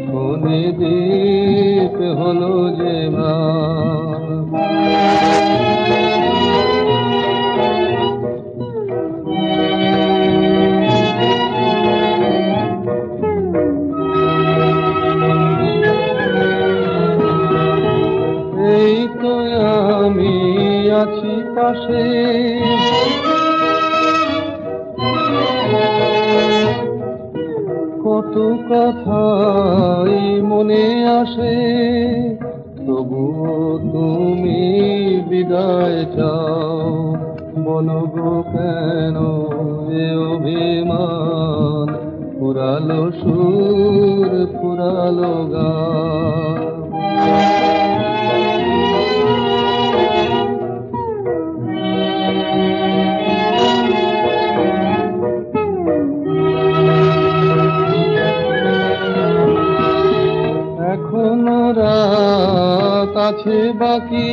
এখন দ্বীপ হলো যে মান এই তো আমি আছি পাশে। কত কথাই মনে আসে, তবুও তুমি বিদায় চাও। বলো গো কেন এ অভিমান? পুরালো সুর, পুরালো গান। আছে বাকি।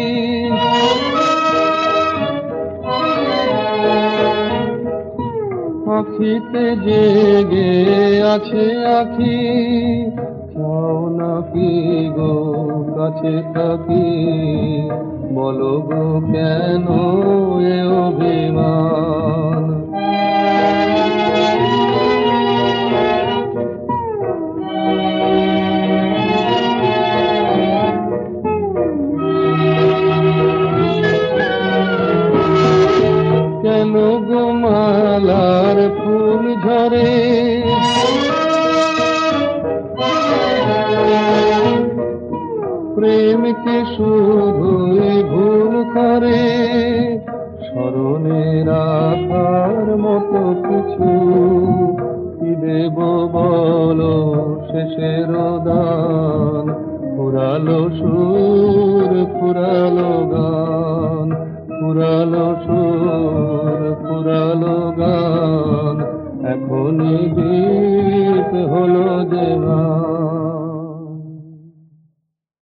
আখিতে জেগে আছে আখি। চাও নাকি গো কাছে থাকি। বলো গো কেন এ অভিমান? ঝরে প্রেমকে শুধুই ভুল করে, স্মরণে রাখার মতো কিছু কি দেব বলো? শেষের দান, ফুরালো সুর, ফুরালো গান Deva.